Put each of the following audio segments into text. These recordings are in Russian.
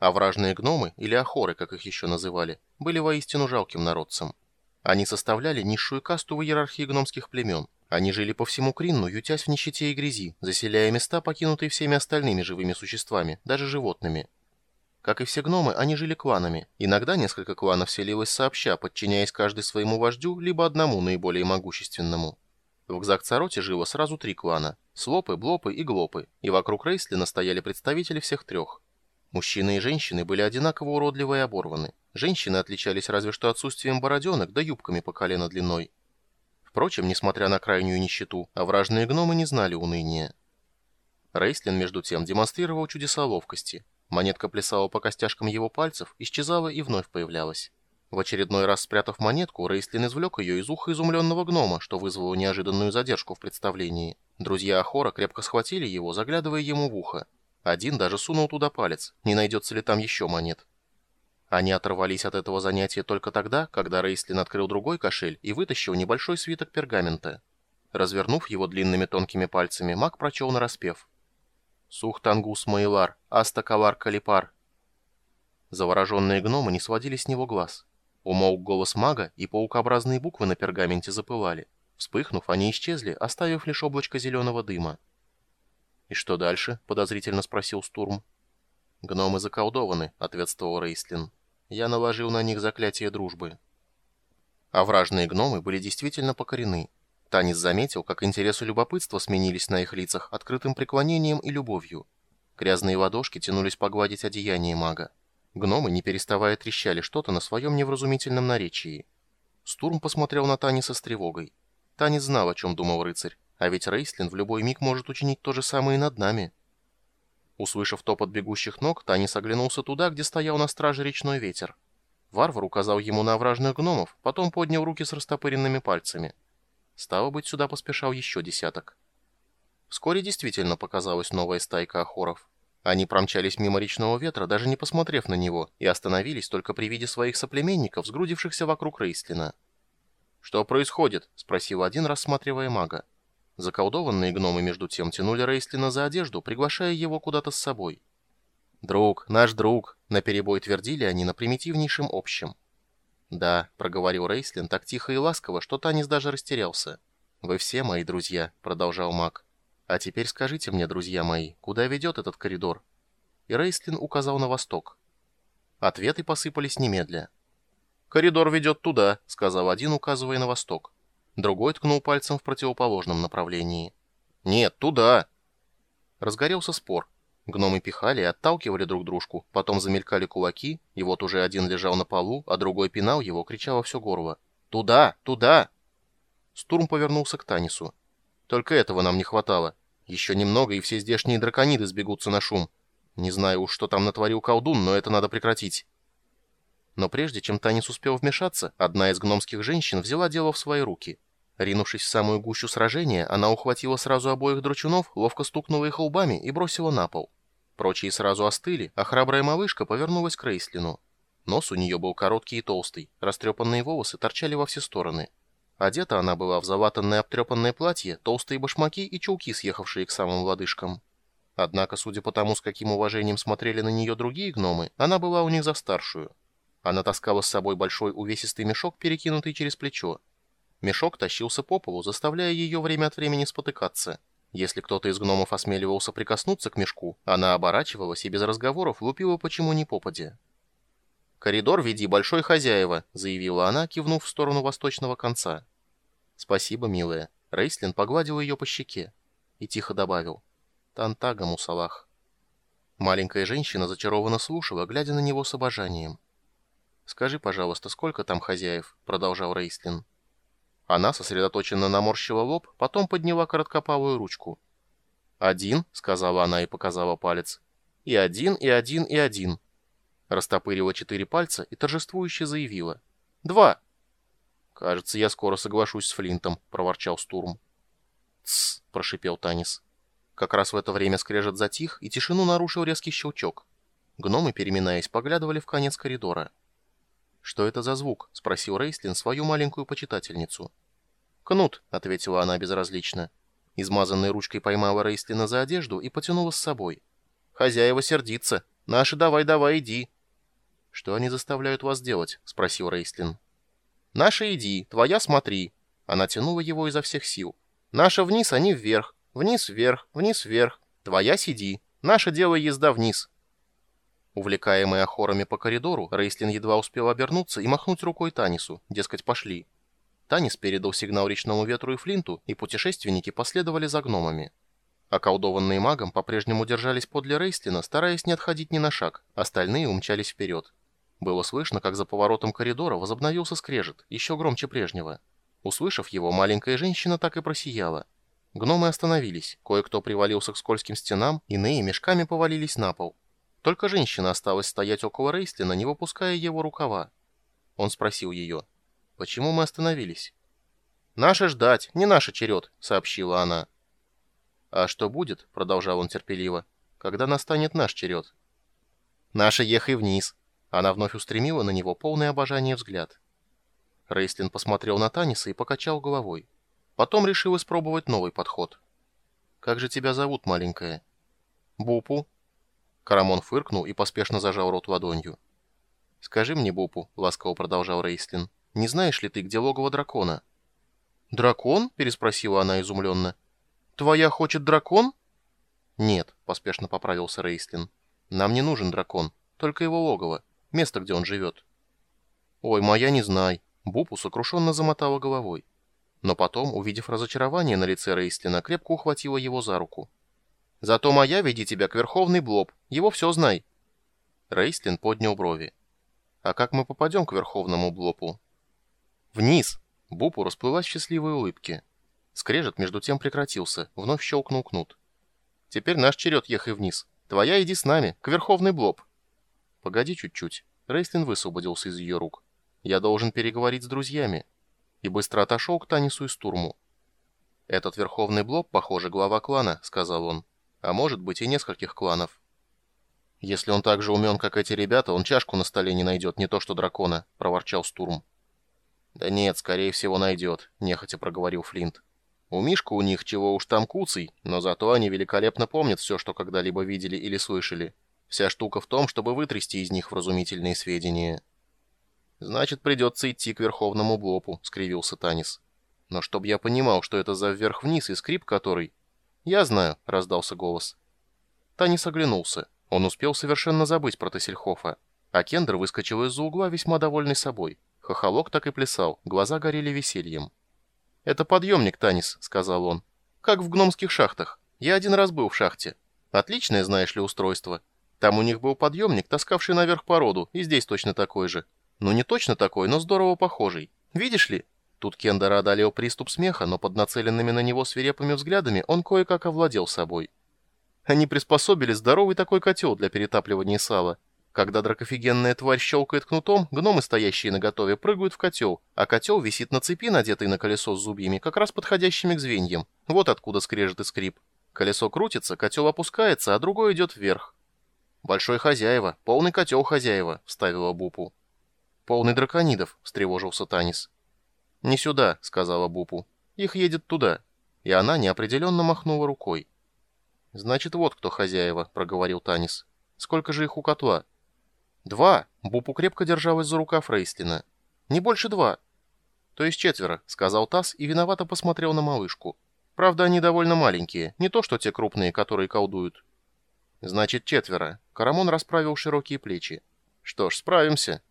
А вражные гномы, или охоры, как их еще называли, были воистину жалким народцем. Они составляли низшую касту в иерархии гномских племен. Они жили по всему Кринну, ютясь в нищете и грязи, заселяя места, покинутые всеми остальными живыми существами, даже животными. Как и все гномы, они жили кланами. Иногда несколько кланов селилось сообща, подчиняясь каждый своему вождю, либо одному наиболее могущественному. В Гзакцароте жило сразу три клана – Слопы, Блопы и Глопы, и вокруг Рейслина стояли представители всех трех. Мужчины и женщины были одинаково уродливы и оборваны. Женщины отличались разве что отсутствием бороденок да юбками по колено длиной. Впрочем, несмотря на крайнюю нищету, овражные гномы не знали уныния. Рейслин, между тем, демонстрировал чудеса ловкости. Монетка плясала по костяшкам его пальцев, исчезала и вновь появлялась. В очередной раз спрятав монетку, Рейслин извлек ее из уха изумленного гнома, что вызвало неожиданную задержку в представлении. Друзья Ахора крепко схватили его, заглядывая ему в ухо. Один даже сунул туда палец, не найдется ли там еще монет. Они оторвались от этого занятия только тогда, когда Рейслин открыл другой кошель и вытащил небольшой свиток пергамента. Развернув его длинными тонкими пальцами, маг прочел нараспев. «Сухтангус Маилар, Астакавар Калипар». Завороженные гномы не сводили с него глаз. Умолк голос мага, и паукообразные буквы на пергаменте запылали. Вспыхнув, они исчезли, оставив лишь облачко зеленого дыма. «И что дальше?» — подозрительно спросил Стурм. «Гномы заколдованы», — ответствовал Рейслин. «Я наложил на них заклятие дружбы». А вражные гномы были действительно покорены. Танис заметил, как интерес и любопытство сменились на их лицах открытым преклонением и любовью. Грязные ладошки тянулись погладить одеяние мага. Гномы, не переставая, трещали что-то на своем невразумительном наречии. Стурм посмотрел на Таниса с тревогой. Танис знал, о чем думал рыцарь. А ведь Рейслин в любой миг может учинить то же самое и над нами. Услышав топот бегущих ног, Танис оглянулся туда, где стоял на страже речной ветер. Варвар указал ему на овражных гномов, потом поднял руки с растопыренными пальцами. Стало быть, сюда поспешал еще десяток. Вскоре действительно показалась новая стайка охоров. Они промчались мимо речного ветра, даже не посмотрев на него, и остановились только при виде своих соплеменников, сгрудившихся вокруг Рейслина. «Что происходит?» — спросил один, рассматривая мага. Заколдованные гномы между тем тянули Рейслина за одежду, приглашая его куда-то с собой. «Друг, наш друг!» — наперебой твердили они на примитивнейшем общем. «Да», — проговорил Рейслин так тихо и ласково, что Танис даже растерялся. «Вы все мои друзья», — продолжал маг. «А теперь скажите мне, друзья мои, куда ведет этот коридор?» И Рейслин указал на восток. Ответы посыпались немедля. «Коридор ведет туда», — сказал один, указывая на восток. Другой ткнул пальцем в противоположном направлении. «Нет, туда!» Разгорелся спор. Гномы пихали и отталкивали друг дружку, потом замелькали кулаки, и вот уже один лежал на полу, а другой пинал его, крича во все горло. «Туда! Туда!» Стурм повернулся к Танису. «Только этого нам не хватало. Еще немного, и все здешние дракониды сбегутся на шум. Не знаю уж, что там натворил колдун, но это надо прекратить». Но прежде чем Танис успел вмешаться, одна из гномских женщин взяла дело в свои руки. Ринувшись в самую гущу сражения, она ухватила сразу обоих дручунов, ловко стукнула их лбами и бросила на пол. Прочие сразу остыли, а храбрая малышка повернулась к Рейслину. Нос у нее был короткий и толстый, растрепанные волосы торчали во все стороны. Одета она была в залатанное обтрепанное платье, толстые башмаки и чулки, съехавшие к самым лодыжкам. Однако, судя по тому, с каким уважением смотрели на нее другие гномы, она была у них за старшую. Она таскала с собой большой увесистый мешок, перекинутый через плечо. Мешок тащился по полу, заставляя ее время от времени спотыкаться. Если кто-то из гномов осмеливался прикоснуться к мешку, она оборачивалась и без разговоров лупила почему ни попадя. «Коридор веди, большой хозяева», — заявила она, кивнув в сторону восточного конца. «Спасибо, милая». Рейслин погладил ее по щеке и тихо добавил. «Тантага, мусалах». Маленькая женщина зачарованно слушала, глядя на него с обожанием. «Скажи, пожалуйста, сколько там хозяев?» — продолжал Рейслин. Она сосредоточенно наморщила лоб, потом подняла короткопалую ручку. «Один», — сказала она и показала палец. «И один, и один, и один». Растопырила четыре пальца и торжествующе заявила. «Два!» «Кажется, я скоро соглашусь с Флинтом», — проворчал Стурм. «Тссс», — прошипел Танис. Как раз в это время скрежет затих, и тишину нарушил резкий щелчок. Гномы, переминаясь, поглядывали в конец коридора. «Что это за звук?» — спросил Рейслин свою маленькую почитательницу. «Кнут», — ответила она безразлично. Измазанной ручкой поймала Рейслина за одежду и потянула с собой. «Хозяева сердится. Наши давай-давай, иди». «Что они заставляют вас делать?» — спросил Рейслин. «Наша иди, твоя смотри». Она тянула его изо всех сил. «Наша вниз, они вверх. Вниз, вверх, вниз, вверх. Твоя сиди. Наша делай езда вниз». Увлекаемый охорами по коридору, Рейслин едва успел обернуться и махнуть рукой Танису, дескать, пошли. Танис передал сигнал речному ветру и Флинту, и путешественники последовали за гномами. Околдованные магом по-прежнему держались подле Рейслина, стараясь не отходить ни на шаг, остальные умчались вперед. Было слышно, как за поворотом коридора возобновился скрежет, еще громче прежнего. Услышав его, маленькая женщина так и просияла. Гномы остановились, кое-кто привалился к скользким стенам, иные мешками повалились на пол. Только женщина осталась стоять около Рейслина, не выпуская его рукава. Он спросил ее, «Почему мы остановились?» «Наше ждать, не наш черед», — сообщила она. «А что будет?» — продолжал он терпеливо. «Когда настанет наш черед?» «Наша ехай вниз!» Она вновь устремила на него полное обожание взгляд. Рейслин посмотрел на Таниса и покачал головой. Потом решил испробовать новый подход. «Как же тебя зовут, маленькая?» «Бупу». Карамон фыркнул и поспешно зажал рот ладонью. «Скажи мне, Бупу», — ласково продолжал Рейслин, — «не знаешь ли ты, где логово дракона?» «Дракон?» — переспросила она изумленно. «Твоя хочет дракон?» «Нет», — поспешно поправился Рейслин. «Нам не нужен дракон, только его логово, место, где он живет». «Ой, моя не знай», — Бупу сокрушенно замотала головой. Но потом, увидев разочарование на лице Рейслина, крепко ухватила его за руку. «Зато моя веди тебя к Верховный Блоб, его все знай». Рейслин поднял брови. «А как мы попадем к Верховному Блопу?» «Вниз!» — Бупу расплылась счастливой улыбке. Скрежет между тем прекратился, вновь щелкнул кнут. «Теперь наш черед, ехай вниз. Твоя иди с нами, к Верховный Блоб». «Погоди чуть-чуть». Рейслин высвободился из ее рук. «Я должен переговорить с друзьями». И быстро отошел к Танису и Стурму. «Этот Верховный Блоб, похоже, глава клана», — сказал он. «А может быть и нескольких кланов». «Если он так же умен, как эти ребята, он чашку на столе не найдет, не то что дракона», — проворчал Стурм. «Да нет, скорее всего найдет», — нехотя проговорил Флинт. У Мишка у них чего уж там куцый, но зато они великолепно помнят все, что когда-либо видели или слышали. Вся штука в том, чтобы вытрясти из них вразумительные сведения. «Значит, придется идти к Верховному Блопу», — скривился Танис. «Но чтоб я понимал, что это за вверх-вниз и скрип который...» «Я знаю», — раздался голос. Танис оглянулся. Он успел совершенно забыть про Тассельхофа. А Кендер выскочил из-за угла весьма довольный собой. Хохолок так и плясал, глаза горели весельем. «Это подъемник, Танис», — сказал он. «Как в гномских шахтах. Я один раз был в шахте. Отличное, знаешь ли, устройство. Там у них был подъемник, таскавший наверх породу, и здесь точно такой же. Ну, не точно такой, но здорово похожий. Видишь ли?» Тут Кендера одолел приступ смеха, но под нацеленными на него свирепыми взглядами он кое-как овладел собой. Они приспособили здоровый такой котел для перетапливания сала. Когда дракофигенная тварь щелкает кнутом, гномы, стоящие наготове, прыгают в котел, а котел висит на цепи, надетой на колесо с зубьями, как раз подходящими к звеньям. Вот откуда скрежет и скрип. Колесо крутится, котел опускается, а другой идет вверх. «Большой хозяева, полный котел хозяева», — вставила Бупу. «Полный драконидов», — встревожился Танис. «Не сюда», — сказала Бупу. «Их едет туда». И она неопределенно махнула рукой. «Значит, вот кто хозяева», — проговорил Танис. «Сколько же их у котла?» «Два!» — Бупу крепко держалась за рукав Рейстлина. «Не больше два!» «То есть четверо», — сказал Тасс и виновато посмотрел на малышку. «Правда, они довольно маленькие, не то что те крупные, которые колдуют». «Значит, четверо». Карамон расправил широкие плечи. «Что ж, справимся».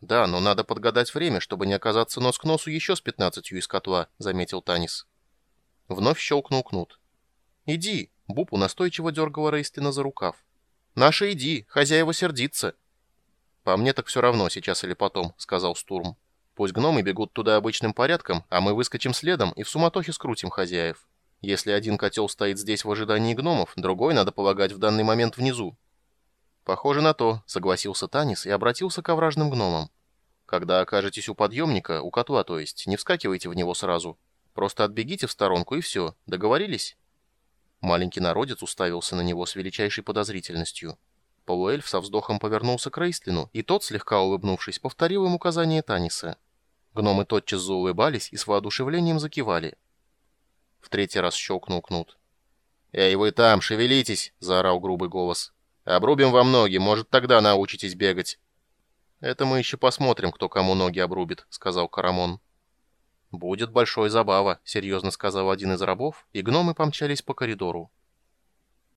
«Да, но надо подгадать время, чтобы не оказаться нос к носу еще с пятнадцатью из котла», — заметил Танис. Вновь щелкнул кнут. «Иди!» — Бупу настойчиво дергала Рейстлина за рукав. «Наша иди, хозяева сердится!» «По мне так все равно, сейчас или потом», — сказал Стурм. «Пусть гномы бегут туда обычным порядком, а мы выскочим следом и в суматохе скрутим хозяев. Если один котел стоит здесь в ожидании гномов, другой, надо полагать, в данный момент внизу». «Похоже на то», — согласился Танис и обратился к овражным гномам. «Когда окажетесь у подъемника, у котла то есть, не вскакивайте в него сразу. Просто отбегите в сторонку и все. Договорились?» Маленький народец уставился на него с величайшей подозрительностью. Полуэльф со вздохом повернулся к Рейстлину, и тот, слегка улыбнувшись, повторил им указание Таниса. Гномы тотчас заулыбались и с воодушевлением закивали. В третий раз щелкнул кнут. «Эй, вы там, шевелитесь!» — заорал грубый голос. «Обрубим вам ноги, может, тогда научитесь бегать». «Это мы еще посмотрим, кто кому ноги обрубит», — сказал Карамон. «Будет большой забава», — серьезно сказал один из рабов, и гномы помчались по коридору.